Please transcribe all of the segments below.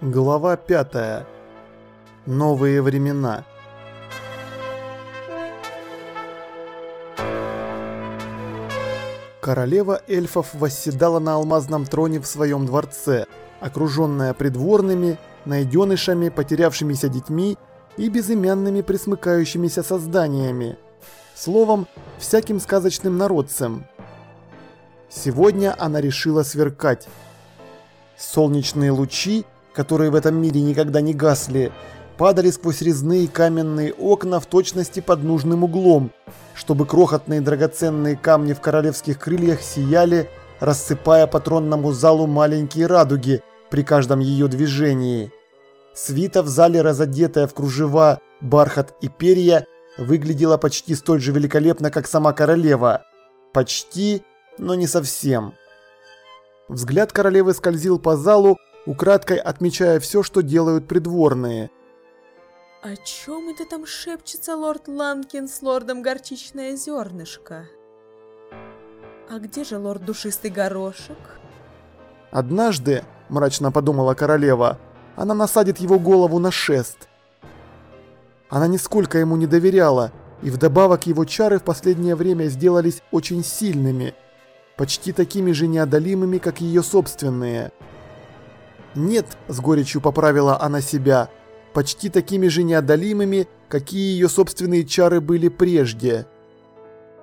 Глава 5. Новые времена. Королева эльфов восседала на алмазном троне в своем дворце, окруженная придворными, найденышами, потерявшимися детьми и безымянными присмыкающимися созданиями. Словом, всяким сказочным народцем. Сегодня она решила сверкать. Солнечные лучи, которые в этом мире никогда не гасли, падали сквозь резные каменные окна в точности под нужным углом, чтобы крохотные драгоценные камни в королевских крыльях сияли, рассыпая по тронному залу маленькие радуги при каждом ее движении. Свита в зале, разодетая в кружева, бархат и перья, выглядела почти столь же великолепно, как сама королева. Почти, но не совсем. Взгляд королевы скользил по залу, украдкой отмечая все, что делают придворные. О чем это там шепчется лорд Ланкин с лордом Горчичное Зернышко? А где же лорд Душистый Горошек? Однажды, мрачно подумала королева, она насадит его голову на шест. Она нисколько ему не доверяла, и вдобавок его чары в последнее время сделались очень сильными, почти такими же неодолимыми, как ее собственные. Нет, с горечью поправила она себя, почти такими же неодолимыми, какие ее собственные чары были прежде.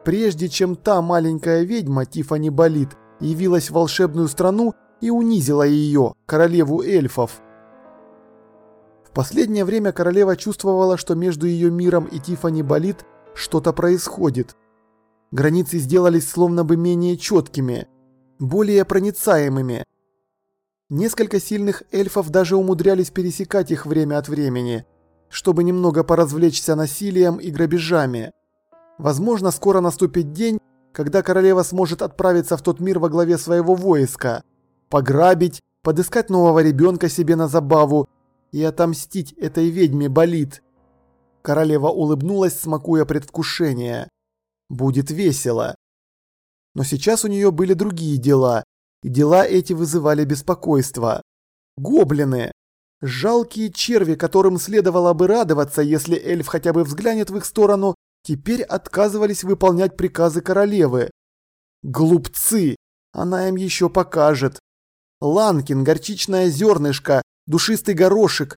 Прежде чем та маленькая ведьма Тифани Болит явилась в волшебную страну и унизила ее, королеву эльфов. В последнее время королева чувствовала, что между ее миром и Тифани Болит что-то происходит. Границы сделались словно бы менее четкими, более проницаемыми. Несколько сильных эльфов даже умудрялись пересекать их время от времени, чтобы немного поразвлечься насилием и грабежами. Возможно, скоро наступит день, когда королева сможет отправиться в тот мир во главе своего войска, пограбить, подыскать нового ребенка себе на забаву и отомстить этой ведьме болит. Королева улыбнулась, смакуя предвкушение. Будет весело. Но сейчас у нее были другие дела, и дела эти вызывали беспокойство. Гоблины. Жалкие черви, которым следовало бы радоваться, если эльф хотя бы взглянет в их сторону, теперь отказывались выполнять приказы королевы. Глупцы! Она им еще покажет. Ланкин, горчичное зернышко, душистый горошек.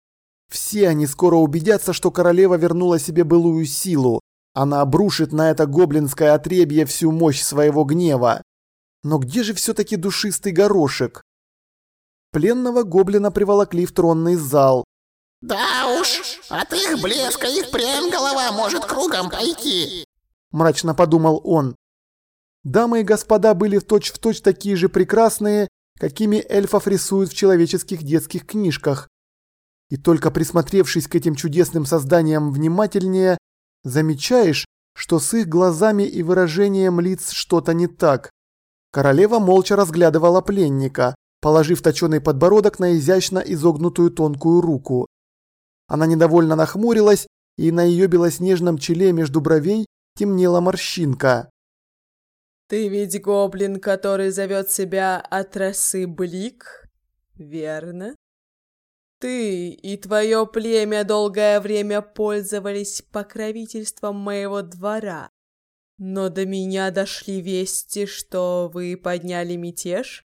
Все они скоро убедятся, что королева вернула себе былую силу. Она обрушит на это гоблинское отребье всю мощь своего гнева. Но где же все-таки душистый горошек? Пленного гоблина приволокли в тронный зал. «Да уж, от их блеска их прям голова может кругом пойти», – мрачно подумал он. Дамы и господа были точь-в-точь точь такие же прекрасные, какими эльфов рисуют в человеческих детских книжках. И только присмотревшись к этим чудесным созданиям внимательнее, замечаешь, что с их глазами и выражением лиц что-то не так. Королева молча разглядывала пленника, положив точеный подбородок на изящно изогнутую тонкую руку. Она недовольно нахмурилась, и на ее белоснежном челе между бровей темнела морщинка. «Ты ведь гоблин, который зовет себя от Блик, верно? Ты и твое племя долгое время пользовались покровительством моего двора, но до меня дошли вести, что вы подняли мятеж,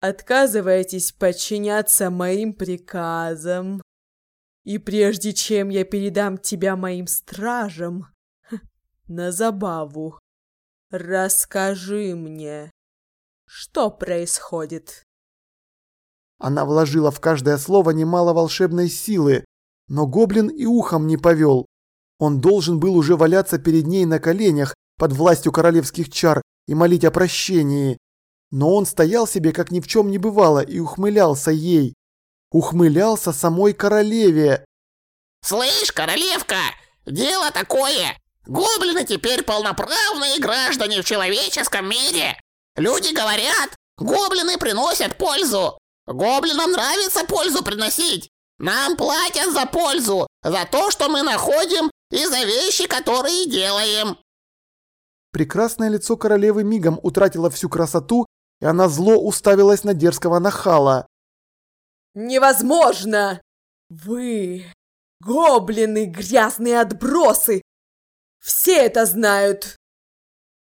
отказываетесь подчиняться моим приказам. И прежде чем я передам тебя моим стражам на забаву, расскажи мне, что происходит. Она вложила в каждое слово немало волшебной силы, но гоблин и ухом не повел. Он должен был уже валяться перед ней на коленях, под властью королевских чар и молить о прощении. Но он стоял себе, как ни в чем не бывало, и ухмылялся ей. Ухмылялся самой королеве. «Слышь, королевка, дело такое. Гоблины теперь полноправные граждане в человеческом мире. Люди говорят, гоблины приносят пользу. Гоблинам нравится пользу приносить. Нам платят за пользу, за то, что мы находим и за вещи, которые делаем. Прекрасное лицо королевы мигом утратило всю красоту, и она зло уставилась на дерзкого нахала. Невозможно! Вы, гоблины, грязные отбросы! Все это знают!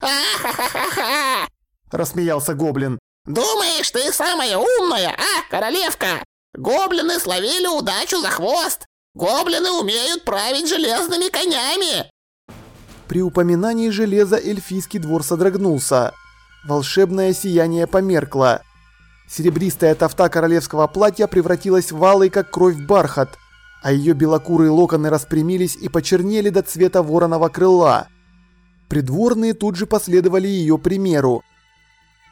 «А-ха-ха-ха-ха!» Рассмеялся гоблин. «Думаешь, ты самая умная, а, королевка? Гоблины словили удачу за хвост! Гоблины умеют править железными конями!» При упоминании железа эльфийский двор содрогнулся. Волшебное сияние померкло. Серебристая тофта королевского платья превратилась в алый, как кровь, бархат, а ее белокурые локоны распрямились и почернели до цвета вороного крыла. Придворные тут же последовали ее примеру.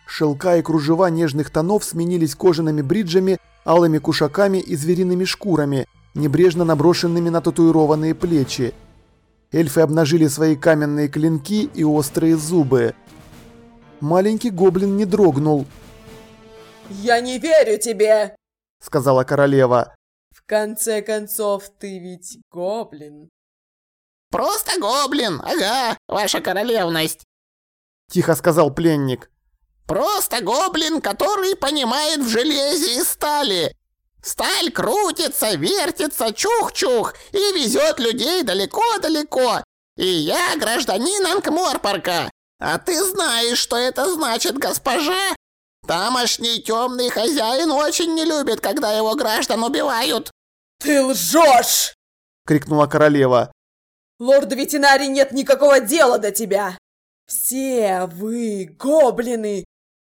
Шелка и кружева нежных тонов сменились кожаными бриджами, алыми кушаками и звериными шкурами, небрежно наброшенными на татуированные плечи. Эльфы обнажили свои каменные клинки и острые зубы. Маленький гоблин не дрогнул, «Я не верю тебе!» — сказала королева. «В конце концов, ты ведь гоблин!» «Просто гоблин, ага, ваша королевность!» — тихо сказал пленник. «Просто гоблин, который понимает в железе и стали. Сталь крутится, вертится, чух-чух и везет людей далеко-далеко. И я гражданин Анкморпорка. А ты знаешь, что это значит, госпожа? Тамошний темный хозяин очень не любит, когда его граждан убивают. Ты лжешь! крикнула королева. Лорду ветеринарий нет никакого дела до тебя. Все вы, гоблины,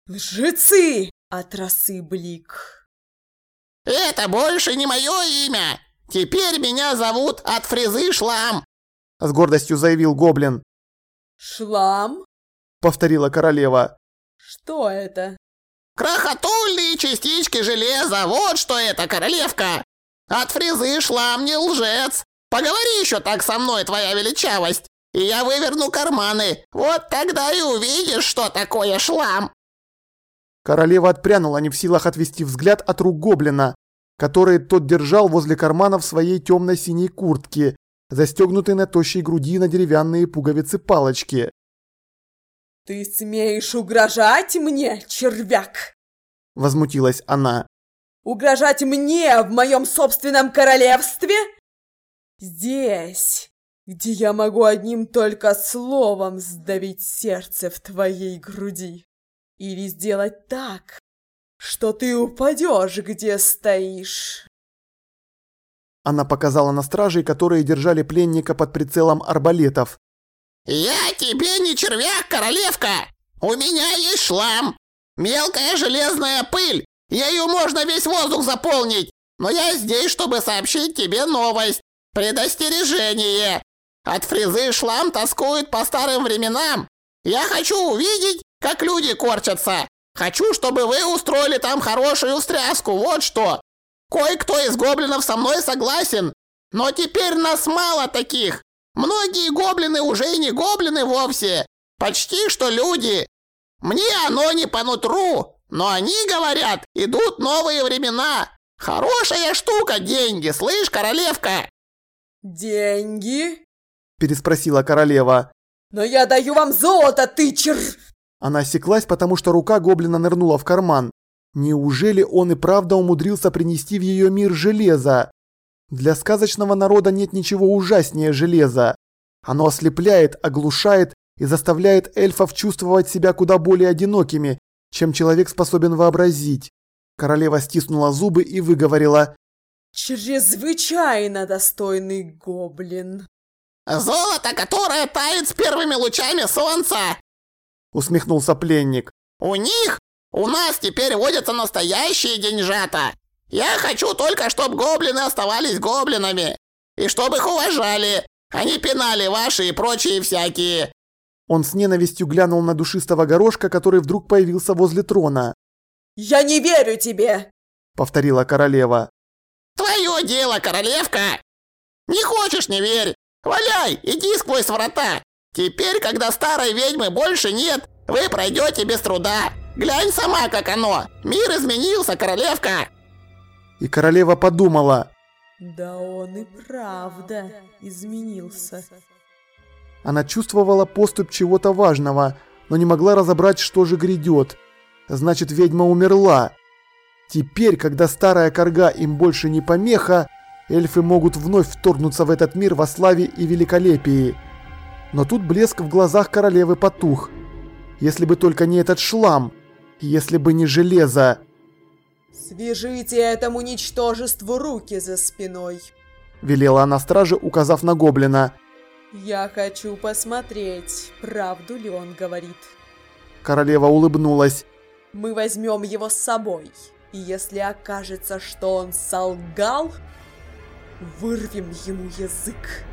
лжецы от росы блик. Это больше не мое имя. Теперь меня зовут от фрезы Шлам. С гордостью заявил гоблин. Шлам? Повторила королева. Что это? Крохотульные частички железа, вот что это, королевка! От фрезы шлам не лжец! Поговори еще так со мной, твоя величавость, и я выверну карманы, вот тогда и увидишь, что такое шлам!» Королева отпрянула, не в силах отвести взгляд от рук гоблина, которые тот держал возле карманов своей темно-синей куртки, застегнутой на тощей груди на деревянные пуговицы-палочки. «Ты смеешь угрожать мне, червяк?» Возмутилась она. «Угрожать мне в моем собственном королевстве? Здесь, где я могу одним только словом сдавить сердце в твоей груди. Или сделать так, что ты упадешь, где стоишь». Она показала на стражей, которые держали пленника под прицелом арбалетов. «Я тебе не червяк, королевка! У меня есть шлам! Мелкая железная пыль! Ею можно весь воздух заполнить! Но я здесь, чтобы сообщить тебе новость! Предостережение! От фрезы шлам тоскует по старым временам! Я хочу увидеть, как люди корчатся! Хочу, чтобы вы устроили там хорошую встряску, вот что! Кое-кто из гоблинов со мной согласен, но теперь нас мало таких! Многие гоблины уже и не гоблины вовсе. Почти что люди. Мне оно не по нутру, но они говорят, идут новые времена. Хорошая штука деньги, слышь, королевка? Деньги? Переспросила королева. Но я даю вам золото, ты чер... Она осеклась, потому что рука гоблина нырнула в карман. Неужели он и правда умудрился принести в ее мир железо? Для сказочного народа нет ничего ужаснее железа. Оно ослепляет, оглушает и заставляет эльфов чувствовать себя куда более одинокими, чем человек способен вообразить. Королева стиснула зубы и выговорила «Чрезвычайно достойный гоблин». «Золото, которое тает с первыми лучами солнца!» Усмехнулся пленник. «У них, у нас теперь водятся настоящие деньжата. Я хочу только, чтобы гоблины оставались гоблинами. И чтобы их уважали, а не пинали ваши и прочие всякие. Он с ненавистью глянул на душистого горошка, который вдруг появился возле трона. «Я не верю тебе!» — повторила королева. «Твое дело, королевка! Не хочешь, не верь! Валяй, иди сквозь врата! Теперь, когда старой ведьмы больше нет, вы пройдете без труда! Глянь сама, как оно! Мир изменился, королевка!» И королева подумала. Да он и правда изменился. Она чувствовала поступь чего-то важного, но не могла разобрать, что же грядет. Значит, ведьма умерла. Теперь, когда старая корга им больше не помеха, эльфы могут вновь вторгнуться в этот мир во славе и великолепии. Но тут блеск в глазах королевы потух. Если бы только не этот шлам, если бы не железо. «Свяжите этому ничтожеству руки за спиной!» Велела она страже, указав на гоблина. «Я хочу посмотреть, правду ли он говорит. Королева улыбнулась. Мы возьмем его с собой, и если окажется, что он солгал, вырвем ему язык».